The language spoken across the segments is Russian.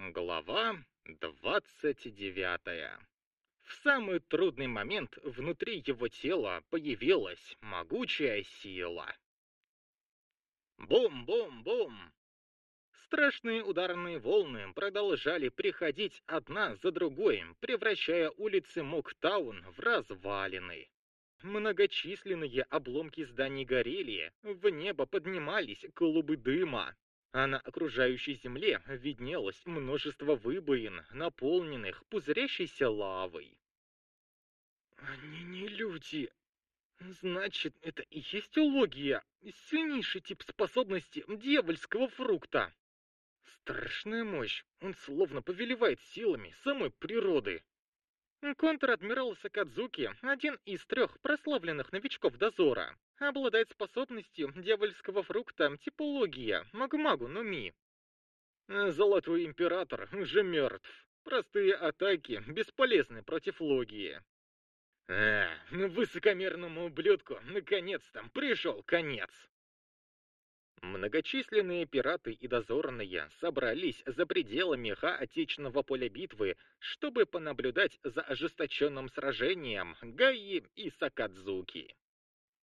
Глава двадцать девятая. В самый трудный момент внутри его тела появилась могучая сила. Бум-бум-бум! Страшные ударные волны продолжали приходить одна за другой, превращая улицы Моктаун в развалины. Многочисленные обломки зданий горели, в небо поднимались клубы дыма, а на окружающей земле виднелось множество выбоин, наполненных пузырящейся лавой. «Они не люди. Значит, это и есть логия, сильнейший тип способности дьявольского фрукта. Страшная мощь, он словно повелевает силами самой природы». Контр-адмирал Сакадзуки, один из трех прославленных новичков дозора, обладает способностью дьявольского фрукта типология Магмагу но Ми. Золотой император уже мертв. Простые атаки бесполезны против логии. А, высокомерному ублюдку наконец-то пришел конец. Многочисленные пираты и дозорные собрались за пределами хаотичного поля битвы, чтобы понаблюдать за ожесточенным сражением Гаи и Сакадзуки.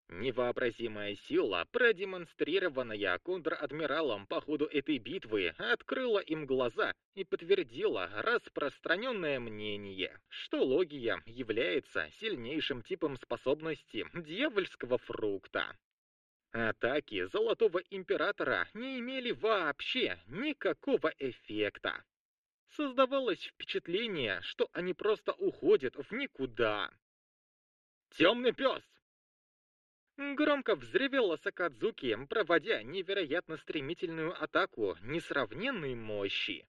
Невообразимая сила, продемонстрированная контр-адмиралом по ходу этой битвы, открыла им глаза и подтвердила распространенное мнение, что логия является сильнейшим типом способности дьявольского фрукта. Атаки Золотого Императора не имели вообще никакого эффекта. Создавалось впечатление, что они просто уходят в никуда. «Темный пес!» Громко взревела Сакадзуки, проводя невероятно стремительную атаку несравненной мощи.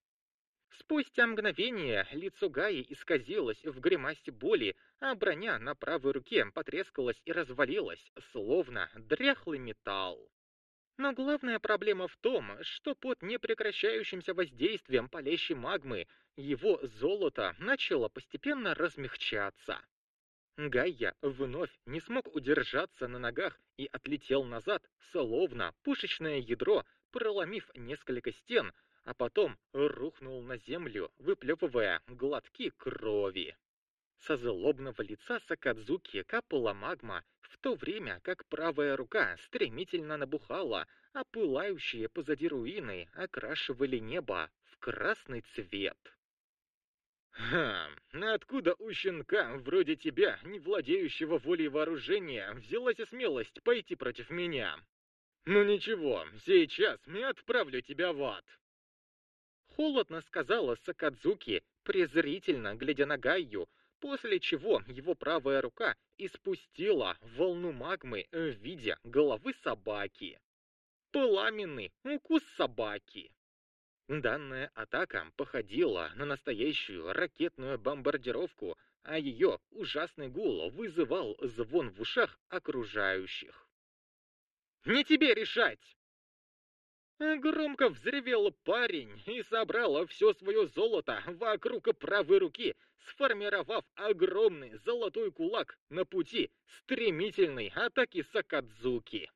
Спустя мгновение лицо Гаи исказилось в гримасе боли, а броня на правой руке потрескалась и развалилась, словно дряхлый металл. Но главная проблема в том, что под непрекращающимся воздействием палящей магмы его золото начало постепенно размягчаться. Гайя вновь не смог удержаться на ногах и отлетел назад, словно пушечное ядро, проломив несколько стен, а потом рухнул на землю, выплевывая глотки крови. Со злобного лица Сакадзуки капала магма, в то время как правая рука стремительно набухала, а пылающие позади руины окрашивали небо в красный цвет. «Хм, откуда у щенка, вроде тебя, не владеющего волей вооружения, взялась смелость пойти против меня? Ну ничего, сейчас я отправлю тебя в ад!» Холодно сказала Сакадзуки, презрительно глядя на Гайю, после чего его правая рука испустила волну магмы в виде головы собаки. Пламенный укус собаки. Данная атака походила на настоящую ракетную бомбардировку, а ее ужасный гул вызывал звон в ушах окружающих. «Не тебе решать!» Громко взревел парень и собрал все свое золото вокруг правой руки, сформировав огромный золотой кулак на пути стремительной атаки Сакадзуки.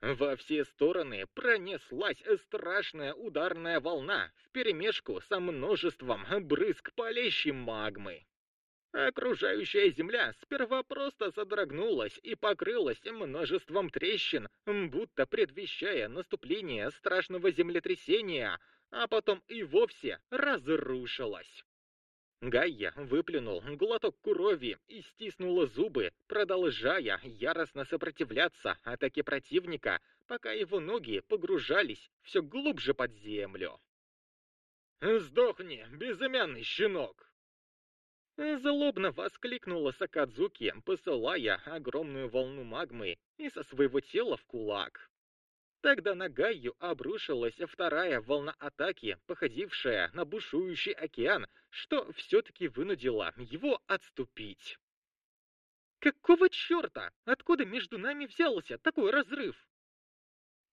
Во все стороны пронеслась страшная ударная волна вперемешку со множеством брызг палящей магмы. Окружающая земля сперва просто содрогнулась и покрылась множеством трещин, будто предвещая наступление страшного землетрясения, а потом и вовсе разрушилась. Гайя выплюнул глоток крови и стиснула зубы, продолжая яростно сопротивляться атаке противника, пока его ноги погружались все глубже под землю. «Сдохни, безымянный щенок!» Злобно воскликнула Сакадзуки, посылая огромную волну магмы из своего тела в кулак. Тогда на Гайю обрушилась вторая волна атаки, походившая на бушующий океан, что все-таки вынудило его отступить. «Какого черта? Откуда между нами взялся такой разрыв?»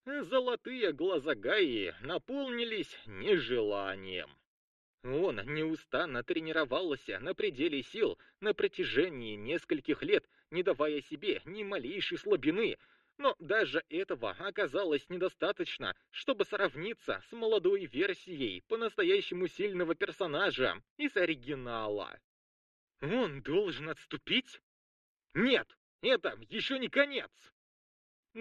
Золотые глаза Гаи наполнились нежеланием. Он неустанно тренировался на пределе сил на протяжении нескольких лет, не давая себе ни малейшей слабины, Но даже этого оказалось недостаточно, чтобы сравниться с молодой версией по-настоящему сильного персонажа из оригинала. Он должен отступить? Нет, это еще не конец!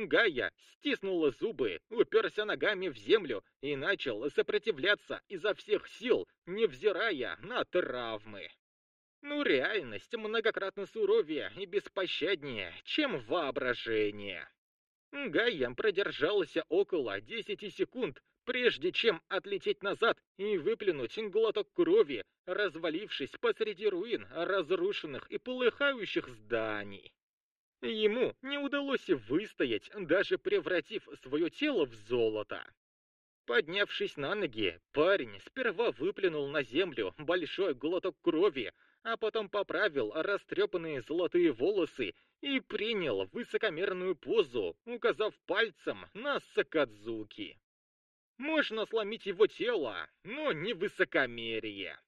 Гая стиснула зубы, уперся ногами в землю и начал сопротивляться изо всех сил, невзирая на травмы. Ну, реальность многократно суровее и беспощаднее, чем воображение. Гайя продержался около 10 секунд, прежде чем отлететь назад и выплюнуть глоток крови, развалившись посреди руин разрушенных и полыхающих зданий. Ему не удалось выстоять, даже превратив свое тело в золото. Поднявшись на ноги, парень сперва выплюнул на землю большой глоток крови, а потом поправил растрепанные золотые волосы и принял высокомерную позу, указав пальцем на Сакадзуки. Можно сломить его тело, но не высокомерие.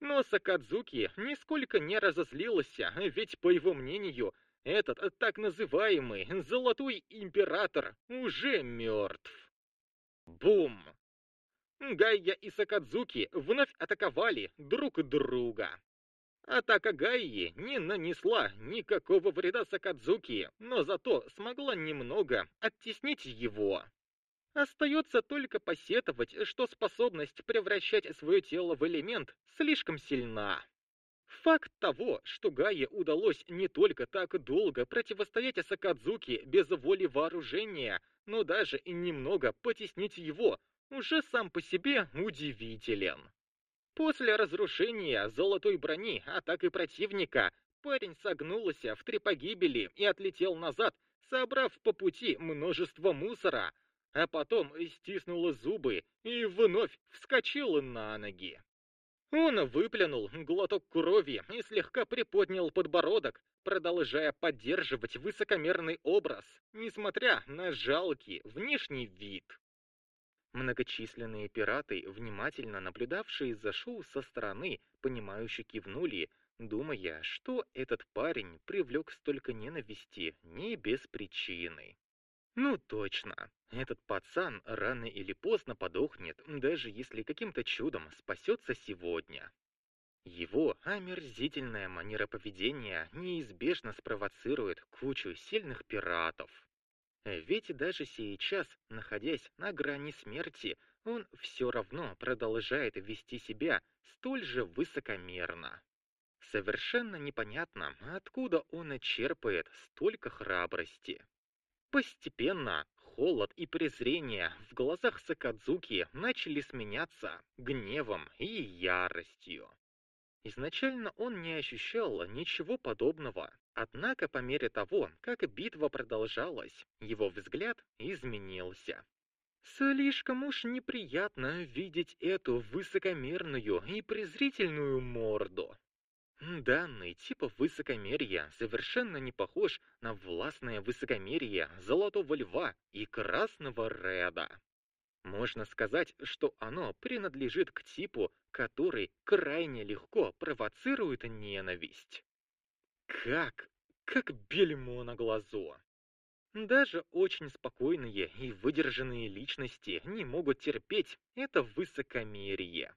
Но Сакадзуки нисколько не разозлился, ведь, по его мнению, этот так называемый Золотой Император уже мертв. Бум! Гайя и Сакадзуки вновь атаковали друг друга. Атака Гайи не нанесла никакого вреда Сакадзуки, но зато смогла немного оттеснить его. Остается только посетовать, что способность превращать свое тело в элемент слишком сильна. Факт того, что Гае удалось не только так долго противостоять Сакадзуки без воли вооружения, но даже и немного потеснить его, уже сам по себе удивителен. После разрушения золотой брони атакой противника парень согнулся в три погибели и отлетел назад, собрав по пути множество мусора, а потом стиснул зубы и вновь вскочил на ноги. Он выплюнул глоток крови и слегка приподнял подбородок, продолжая поддерживать высокомерный образ, несмотря на жалкий внешний вид. Многочисленные пираты, внимательно наблюдавшие за шоу со стороны, понимающе кивнули, думая, что этот парень привлек столько ненависти не без причины. Ну точно, этот пацан рано или поздно подохнет, даже если каким-то чудом спасется сегодня. Его омерзительная манера поведения неизбежно спровоцирует кучу сильных пиратов. Ведь даже сейчас, находясь на грани смерти, он все равно продолжает вести себя столь же высокомерно. Совершенно непонятно, откуда он черпает столько храбрости. Постепенно холод и презрение в глазах Сакадзуки начали сменяться гневом и яростью. Изначально он не ощущал ничего подобного, однако по мере того, как битва продолжалась, его взгляд изменился. Слишком уж неприятно видеть эту высокомерную и презрительную морду. Данный тип высокомерия совершенно не похож на властное высокомерие Золотого Льва и Красного Реда. Можно сказать, что оно принадлежит к типу, который крайне легко провоцирует ненависть. Как? Как бельмо на глазу. Даже очень спокойные и выдержанные личности не могут терпеть это высокомерие.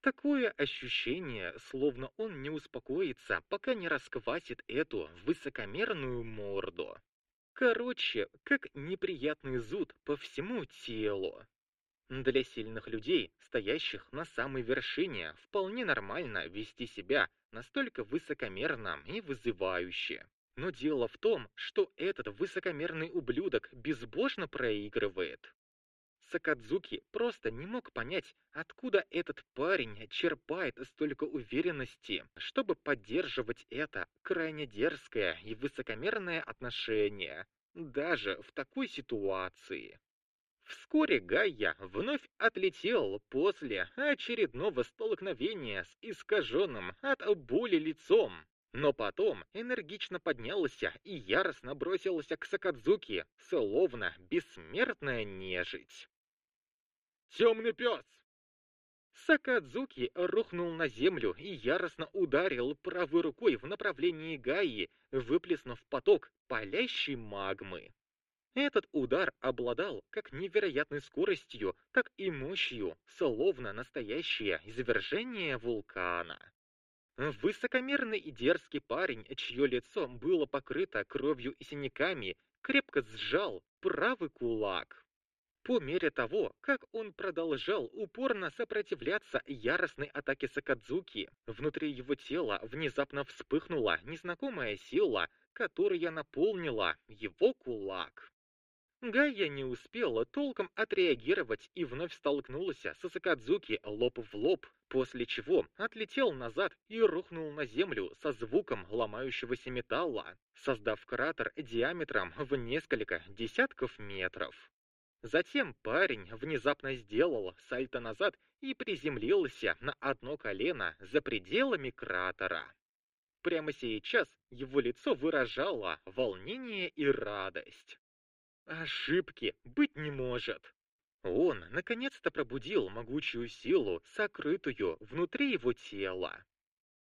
Такое ощущение, словно он не успокоится, пока не расквасит эту высокомерную морду. Короче, как неприятный зуд по всему телу. Для сильных людей, стоящих на самой вершине, вполне нормально вести себя настолько высокомерно и вызывающе. Но дело в том, что этот высокомерный ублюдок безбожно проигрывает. Сакадзуки просто не мог понять, откуда этот парень черпает столько уверенности, чтобы поддерживать это крайне дерзкое и высокомерное отношение, даже в такой ситуации. Вскоре Гайя вновь отлетел после очередного столкновения с искаженным от боли лицом, но потом энергично поднялся и яростно бросился к Сакадзуки, словно бессмертная нежить. Темный пес!» Сакадзуки рухнул на землю и яростно ударил правой рукой в направлении Гаи, выплеснув поток палящей магмы. Этот удар обладал как невероятной скоростью, так и мощью, словно настоящее извержение вулкана. Высокомерный и дерзкий парень, чье лицо было покрыто кровью и синяками, крепко сжал правый кулак. По мере того, как он продолжал упорно сопротивляться яростной атаке Сакадзуки, внутри его тела внезапно вспыхнула незнакомая сила, которая наполнила его кулак. Гайя не успела толком отреагировать и вновь столкнулась с Сакадзуки лоб в лоб, после чего отлетел назад и рухнул на землю со звуком ломающегося металла, создав кратер диаметром в несколько десятков метров. Затем парень внезапно сделал сальто назад и приземлился на одно колено за пределами кратера. Прямо сейчас его лицо выражало волнение и радость. Ошибки быть не может. Он наконец-то пробудил могучую силу, сокрытую внутри его тела.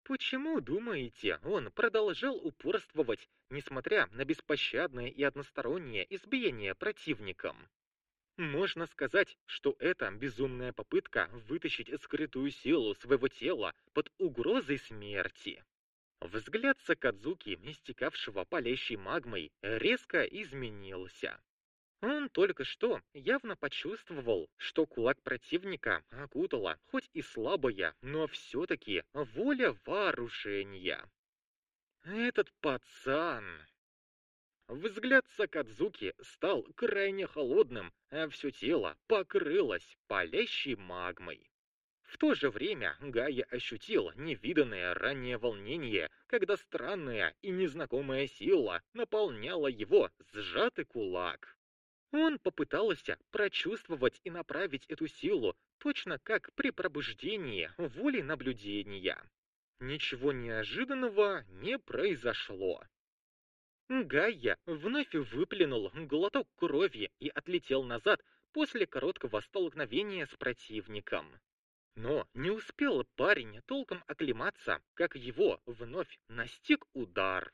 Почему, думаете, он продолжал упорствовать, несмотря на беспощадное и одностороннее избиение противником? Можно сказать, что это безумная попытка вытащить скрытую силу своего тела под угрозой смерти. Взгляд Сакадзуки, истекавшего палящей магмой, резко изменился. Он только что явно почувствовал, что кулак противника окутала хоть и слабая, но все-таки воля вооружения. Этот пацан... Взгляд Сакадзуки стал крайне холодным, а все тело покрылось палящей магмой. В то же время Гая ощутил невиданное ранее волнение, когда странная и незнакомая сила наполняла его сжатый кулак. Он попытался прочувствовать и направить эту силу, точно как при пробуждении воли наблюдения. Ничего неожиданного не произошло. Гайя вновь выплюнул глоток крови и отлетел назад после короткого столкновения с противником. Но не успел парень толком оклематься, как его вновь настиг удар.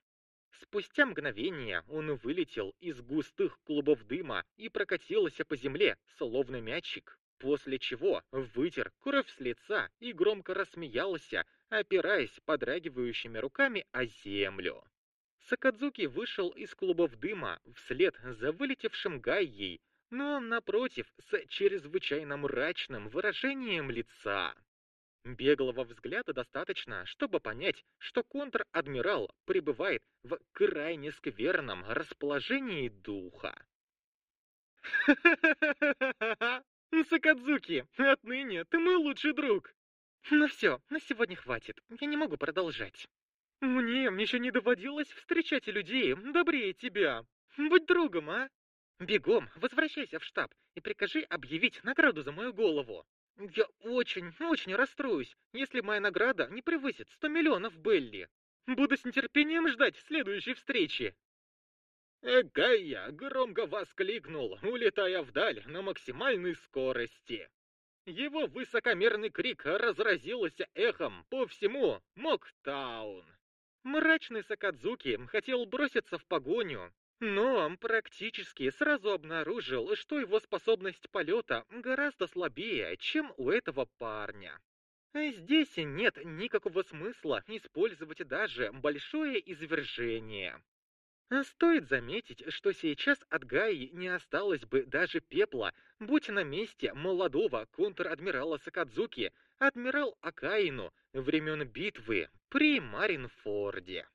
Спустя мгновение он вылетел из густых клубов дыма и прокатился по земле, словно мячик, после чего вытер кровь с лица и громко рассмеялся, опираясь подрагивающими руками о землю. Сакадзуки вышел из клубов дыма вслед за вылетевшим Гайей, но, напротив, с чрезвычайно мрачным выражением лица. Беглого взгляда достаточно, чтобы понять, что контр-адмирал пребывает в крайне скверном расположении духа. «Ха-ха-ха-ха-ха! Сакадзуки, отныне ты мой лучший друг!» «Ну все, на сегодня хватит, я не могу продолжать». «Мне еще не доводилось встречать людей добрее тебя. Будь другом, а?» «Бегом, возвращайся в штаб и прикажи объявить награду за мою голову. Я очень, очень расстроюсь, если моя награда не превысит 100 миллионов Белли. Буду с нетерпением ждать следующей встречи. Эгая громко воскликнул, улетая вдаль на максимальной скорости. Его высокомерный крик разразился эхом по всему Моктаун. Мрачный Сакадзуки хотел броситься в погоню, но практически сразу обнаружил, что его способность полета гораздо слабее, чем у этого парня. Здесь нет никакого смысла использовать даже большое извержение. Стоит заметить, что сейчас от Гаи не осталось бы даже пепла, будь на месте молодого контр-адмирала Сакадзуки, адмирал Акаину времен битвы при Маринфорде.